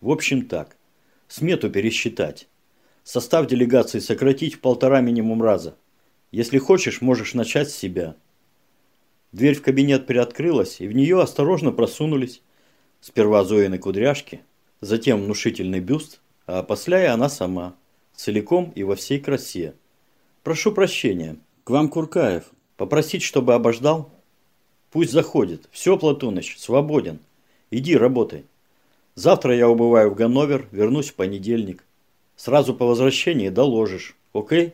В общем так. Смету пересчитать. Состав делегации сократить в полтора минимум раза. Если хочешь, можешь начать с себя. Дверь в кабинет приоткрылась, и в нее осторожно просунулись сперва Зоины кудряшки, затем внушительный бюст, а после и она сама, целиком и во всей красе. «Прошу прощения. К вам Куркаев. Попросить, чтобы обождал?» «Пусть заходит. Все, Платоныч, свободен. Иди, работай. Завтра я убываю в Ганновер, вернусь в понедельник. Сразу по возвращении доложишь. Окей?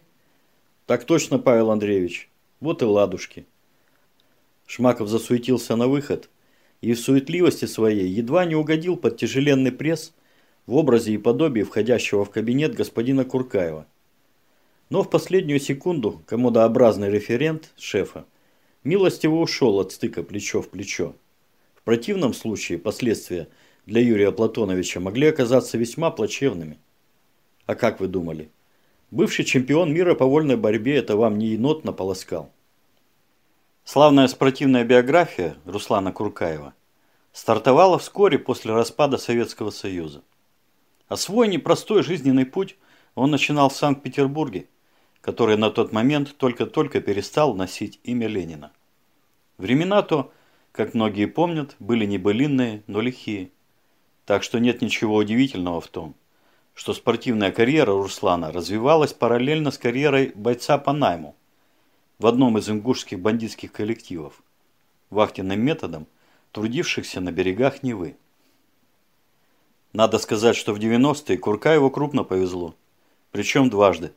Так точно, Павел Андреевич. Вот и ладушки. Шмаков засуетился на выход и в суетливости своей едва не угодил под тяжеленный пресс в образе и подобии входящего в кабинет господина Куркаева. Но в последнюю секунду комодообразный референт шефа милостиво ушел от стыка плечо в плечо. В противном случае последствия для Юрия Платоновича могли оказаться весьма плачевными. А как вы думали? Бывший чемпион мира по вольной борьбе это вам не енот наполоскал. Славная спортивная биография Руслана Куркаева стартовала вскоре после распада Советского Союза. А свой непростой жизненный путь он начинал в Санкт-Петербурге, который на тот момент только-только перестал носить имя Ленина. Времена то, как многие помнят, были не былинные, но лихие. Так что нет ничего удивительного в том, что спортивная карьера Руслана развивалась параллельно с карьерой бойца по найму в одном из ингушских бандитских коллективов, вахтенным методом, трудившихся на берегах Невы. Надо сказать, что в 90-е Куркаеву крупно повезло, причем дважды.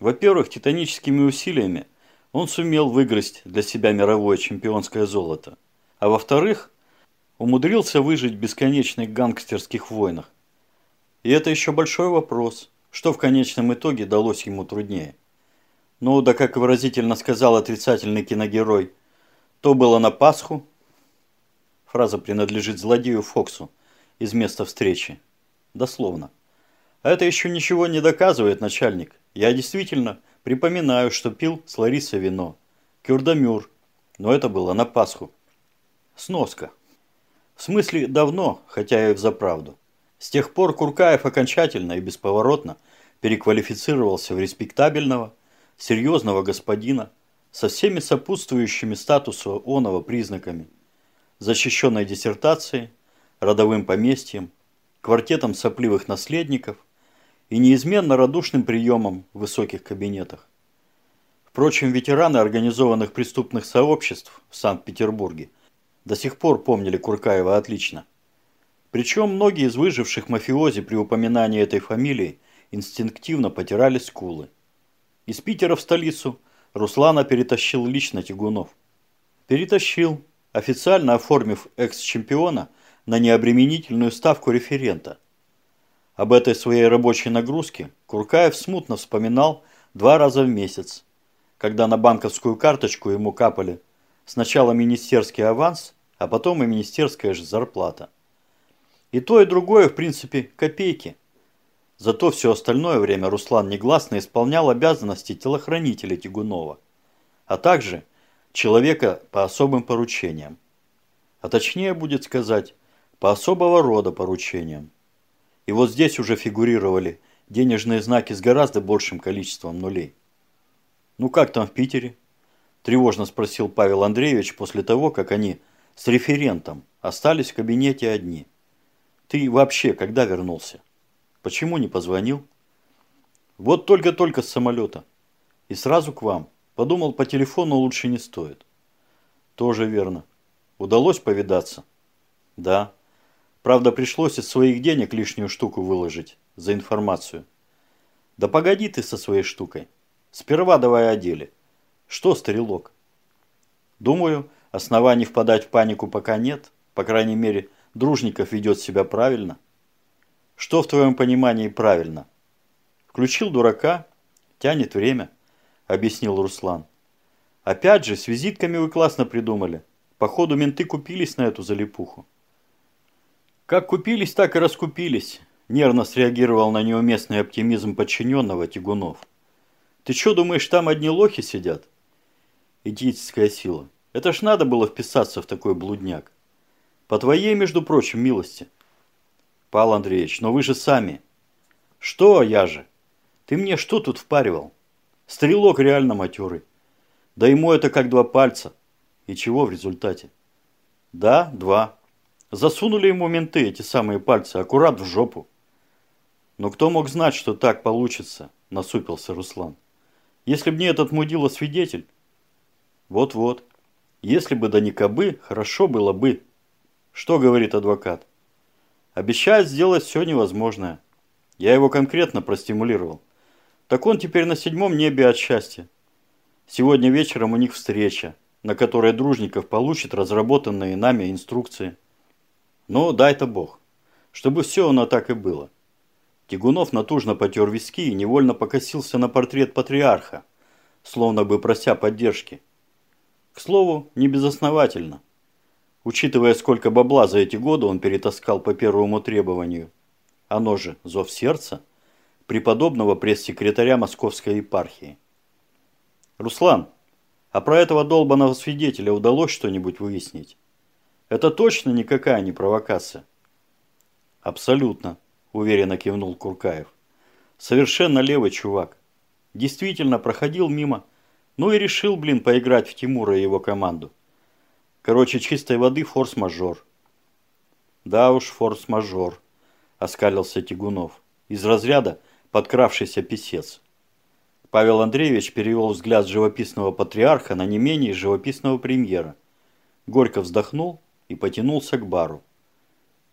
Во-первых, титаническими усилиями он сумел выиграть для себя мировое чемпионское золото, а во-вторых, умудрился выжить в бесконечных гангстерских войнах, и это еще большой вопрос, что в конечном итоге далось ему труднее. Ну, да как выразительно сказал отрицательный киногерой, то было на Пасху. Фраза принадлежит злодею Фоксу из места встречи. Дословно. А это еще ничего не доказывает, начальник. Я действительно припоминаю, что пил с Ларисой вино. Кюрдамюр. Но это было на Пасху. Сноска. В смысле давно, хотя и в заправду. С тех пор Куркаев окончательно и бесповоротно переквалифицировался в респектабельного, серьезного господина со всеми сопутствующими статусу оного признаками, защищенной диссертацией, родовым поместьем, квартетом сопливых наследников и неизменно радушным приемом в высоких кабинетах. Впрочем, ветераны организованных преступных сообществ в Санкт-Петербурге до сих пор помнили Куркаева отлично – причем многие из выживших мафиози при упоминании этой фамилии инстинктивно потирали скулы. Из Питера в столицу Руслана перетащил лично Тягунов. Перетащил, официально оформив экс-чемпиона на необременительную ставку референта. Об этой своей рабочей нагрузке Куркаев смутно вспоминал два раза в месяц, когда на банковскую карточку ему капали сначала министерский аванс, а потом и министерская же зарплата. И то, и другое, в принципе, копейки. Зато все остальное время Руслан негласно исполнял обязанности телохранителя Тягунова, а также человека по особым поручениям. А точнее будет сказать, по особого рода поручениям. И вот здесь уже фигурировали денежные знаки с гораздо большим количеством нулей. «Ну как там в Питере?» – тревожно спросил Павел Андреевич после того, как они с референтом остались в кабинете одни – ты вообще когда вернулся? Почему не позвонил? Вот только-только с самолета. И сразу к вам. Подумал, по телефону лучше не стоит. Тоже верно. Удалось повидаться? Да. Правда, пришлось из своих денег лишнюю штуку выложить за информацию. Да погоди ты со своей штукой. Сперва давай о деле. Что, стрелок? Думаю, оснований впадать в панику пока нет. По крайней мере, Дружников ведет себя правильно? Что в твоем понимании правильно? Включил дурака, тянет время, объяснил Руслан. Опять же, с визитками вы классно придумали. Походу, менты купились на эту залипуху. Как купились, так и раскупились. Нервно среагировал на неуместный оптимизм подчиненного Тягунов. Ты что думаешь, там одни лохи сидят? Этическая сила. Это ж надо было вписаться в такой блудняк. По твоей, между прочим, милости. Павел Андреевич, но вы же сами. Что я же? Ты мне что тут впаривал? Стрелок реально матерый. Да ему это как два пальца. И чего в результате? Да, два. Засунули ему менты эти самые пальцы аккурат в жопу. Но кто мог знать, что так получится, насупился Руслан. Если б не этот мудила свидетель. Вот-вот. Если бы да не кобы, хорошо было бы. Что говорит адвокат? Обещает сделать все невозможное. Я его конкретно простимулировал. Так он теперь на седьмом небе от счастья. Сегодня вечером у них встреча, на которой Дружников получит разработанные нами инструкции. Ну, дай-то Бог, чтобы все оно так и было. Тягунов натужно потер виски и невольно покосился на портрет патриарха, словно бы прося поддержки. К слову, не безосновательно. Учитывая, сколько бабла за эти годы он перетаскал по первому требованию, оно же зов сердца, преподобного пресс-секретаря Московской епархии. Руслан, а про этого долбанного свидетеля удалось что-нибудь выяснить? Это точно никакая не провокация? Абсолютно, уверенно кивнул Куркаев. Совершенно левый чувак. Действительно проходил мимо, ну и решил, блин, поиграть в Тимура и его команду. Короче, чистой воды форс-мажор. Да уж, форс-мажор, оскалился Тигунов. Из разряда подкравшийся писец. Павел Андреевич перевел взгляд живописного патриарха на не менее живописного премьера. Горько вздохнул и потянулся к бару.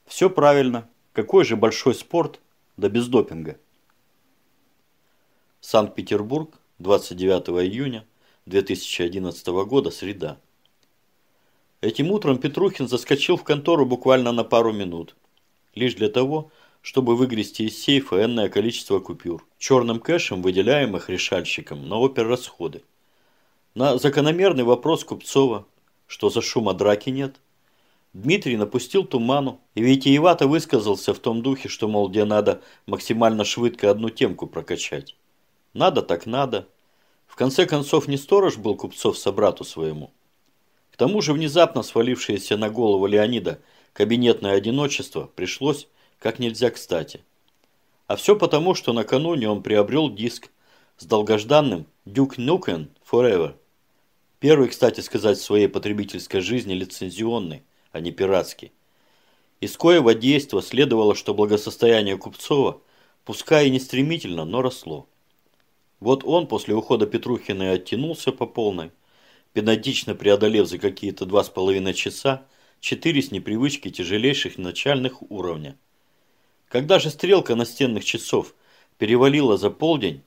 Все правильно. Какой же большой спорт, да без допинга. Санкт-Петербург, 29 июня 2011 года, среда. Этим утром Петрухин заскочил в контору буквально на пару минут. Лишь для того, чтобы выгрести из сейфа энное количество купюр, черным кэшем, выделяемых решальщиком на оперрасходы. На закономерный вопрос Купцова, что за шума драки нет, Дмитрий напустил туману и витиевато высказался в том духе, что, мол, где надо максимально швидко одну темку прокачать. Надо так надо. В конце концов, не сторож был Купцов собрату своему. К тому же внезапно свалившееся на голову Леонида кабинетное одиночество пришлось как нельзя кстати. А все потому, что накануне он приобрел диск с долгожданным Duke Nukem Forever. Первый, кстати сказать, в своей потребительской жизни лицензионный, а не пиратский. Из коего действа следовало, что благосостояние Купцова, пускай и не стремительно, но росло. Вот он после ухода Петрухина и оттянулся по полной, педантично преодолев за какие-то два с половиной часа четыре с непривычки тяжелейших начальных уровня. Когда же стрелка настенных часов перевалила за полдень,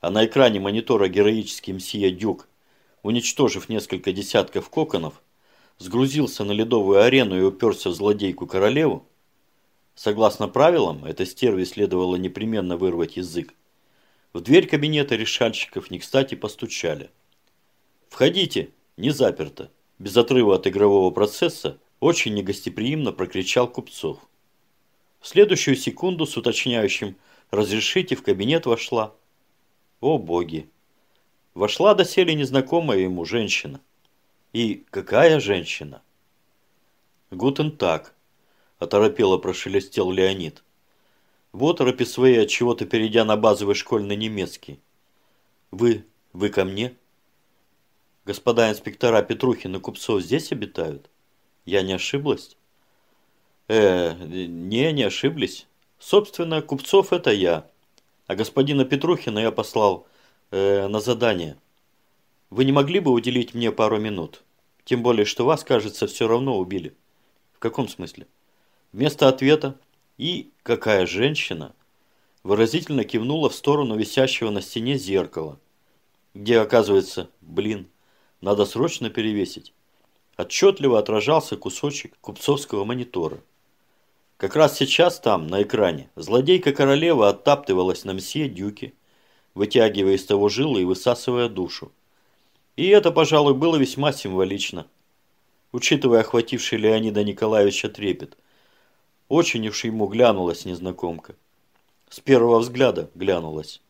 а на экране монитора героический мсье Дюк, уничтожив несколько десятков коконов, сгрузился на ледовую арену и уперся в злодейку-королеву, согласно правилам, этой стерве следовало непременно вырвать язык, в дверь кабинета решальщиков не кстати постучали. «Входите, не заперто», без отрыва от игрового процесса, очень негостеприимно прокричал Купцов. В следующую секунду с уточняющим «разрешите» в кабинет вошла. О боги! Вошла доселе незнакомая ему женщина. И какая женщина? Гутен так, оторопело прошелестел Леонид. Вот от чего-то перейдя на базовый школьный немецкий. Вы, вы ко мне? Господа инспектора Петрухин и Купцов здесь обитают? Я не ошиблась? Э, не, не ошиблись. Собственно, Купцов это я. А господина Петрухина я послал э, на задание. Вы не могли бы уделить мне пару минут? Тем более, что вас, кажется, все равно убили. В каком смысле? Вместо ответа «И какая женщина?» выразительно кивнула в сторону висящего на стене зеркала, где, оказывается, блин, надо срочно перевесить. Отчетливо отражался кусочек купцовского монитора. Как раз сейчас там, на экране, злодейка-королева оттаптывалась на мсье Дюке, вытягивая из того жилы и высасывая душу. И это, пожалуй, было весьма символично, учитывая охвативший Леонида Николаевича трепет. Очень уж ему глянулась незнакомка. С первого взгляда глянулась.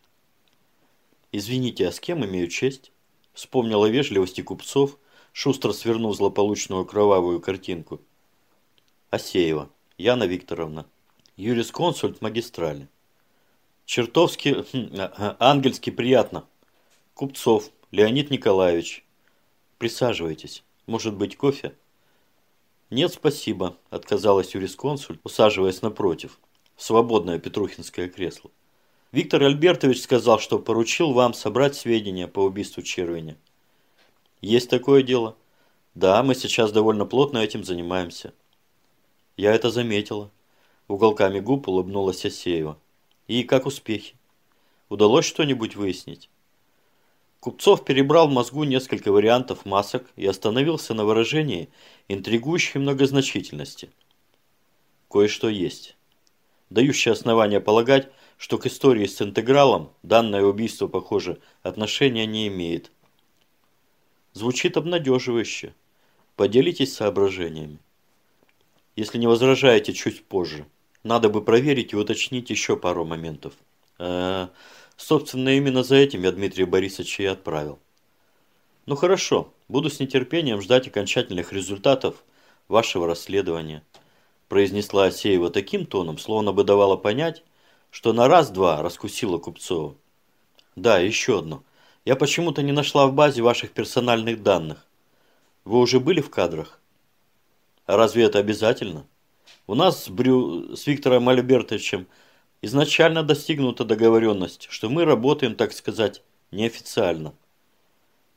«Извините, а с кем имею честь?» Вспомнила вежливости купцов, шустро свернув злополучную кровавую картинку. «Асеева». Яна Викторовна. юрисконсульт магистрали. Чертовски, хм, а, а, ангельски приятно. Купцов, Леонид Николаевич. Присаживайтесь. Может быть, кофе? Нет, спасибо, отказалась юрисконсульт, усаживаясь напротив, свободное Петрухинское кресло. Виктор Альбертович сказал, что поручил вам собрать сведения по убийству Червеня. Есть такое дело? Да, мы сейчас довольно плотно этим занимаемся. Я это заметила. Уголками губ улыбнулась Асеева. И как успехи? Удалось что-нибудь выяснить? Купцов перебрал в мозгу несколько вариантов масок и остановился на выражении интригующей многозначительности. Кое-что есть. Дающее основание полагать, что к истории с интегралом данное убийство, похоже, отношения не имеет. Звучит обнадеживающе. Поделитесь соображениями. Если не возражаете, чуть позже. Надо бы проверить и уточнить еще пару моментов. Э собственно, именно за этим я Дмитрия Борисовича и отправил. Ну хорошо, буду с нетерпением ждать окончательных результатов вашего расследования. Произнесла Асеева таким тоном, словно бы давала понять, что на раз-два раскусила Купцова. Да, еще одно. Я почему-то не нашла в базе ваших персональных данных. Вы уже были в кадрах? А разве это обязательно? У нас с, Брю... с Виктором Альбертовичем изначально достигнута договоренность, что мы работаем, так сказать, неофициально.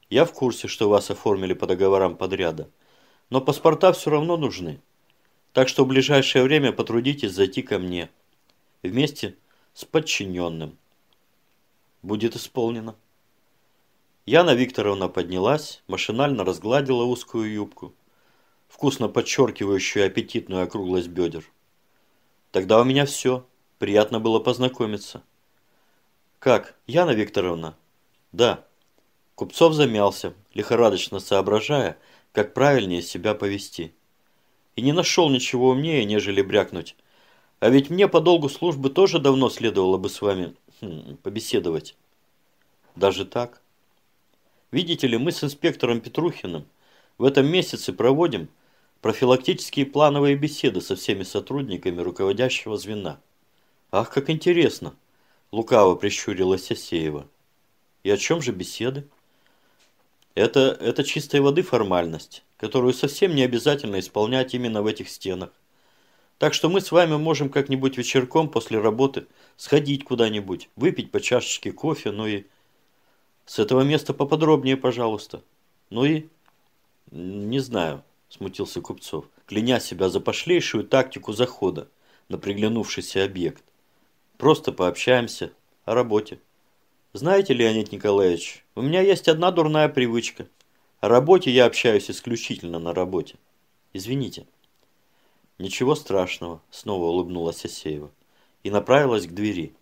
Я в курсе, что вас оформили по договорам подряда, но паспорта все равно нужны. Так что в ближайшее время потрудитесь зайти ко мне. Вместе с подчиненным. Будет исполнено. Яна Викторовна поднялась, машинально разгладила узкую юбку, вкусно подчеркивающую аппетитную округлость бедер. Тогда у меня все. Приятно было познакомиться. Как, Яна Викторовна? Да. Купцов замялся, лихорадочно соображая, как правильнее себя повести. И не нашел ничего умнее, нежели брякнуть. А ведь мне по долгу службы тоже давно следовало бы с вами хм, побеседовать. Даже так? Видите ли, мы с инспектором Петрухиным в этом месяце проводим профилактические плановые беседы со всеми сотрудниками руководящего звена. Ах, как интересно! Лукаво прищурилась Асеева. И о чем же беседы? Это, это чистой воды формальность, которую совсем не обязательно исполнять именно в этих стенах. Так что мы с вами можем как-нибудь вечерком после работы сходить куда-нибудь, выпить по чашечке кофе, ну и с этого места поподробнее, пожалуйста. Ну и... Не знаю, смутился Купцов, кляня себя за пошлейшую тактику захода на приглянувшийся объект. Просто пообщаемся о работе. Знаете, Леонид Николаевич, у меня есть одна дурная привычка. О работе я общаюсь исключительно на работе. Извините. Ничего страшного, снова улыбнулась Асеева и направилась к двери.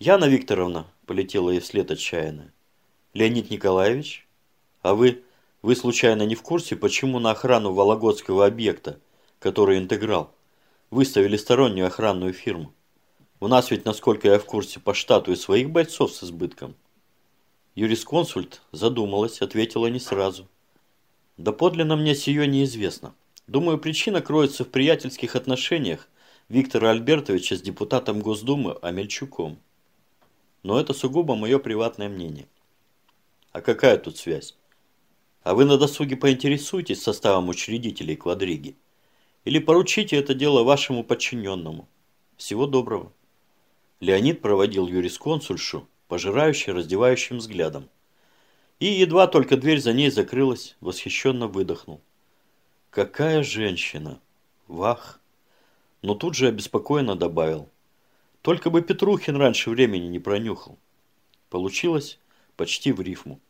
Яна Викторовна, полетела ей вслед отчаянно. Леонид Николаевич? А вы, вы случайно не в курсе, почему на охрану Вологодского объекта, который интеграл, выставили стороннюю охранную фирму? У нас ведь, насколько я в курсе, по штату и своих бойцов с избытком. Юрисконсульт задумалась, ответила не сразу. Да подлинно мне сие неизвестно. Думаю, причина кроется в приятельских отношениях Виктора Альбертовича с депутатом Госдумы Амельчуком но это сугубо мое приватное мнение. А какая тут связь? А вы на досуге поинтересуйтесь составом учредителей квадриги. Или поручите это дело вашему подчиненному. Всего доброго. Леонид проводил юрисконсульшу, пожирающей, раздевающим взглядом. И едва только дверь за ней закрылась, восхищенно выдохнул. Какая женщина! Вах! Но тут же обеспокоенно добавил. Только бы Петрухин раньше времени не пронюхал. Получилось почти в рифму.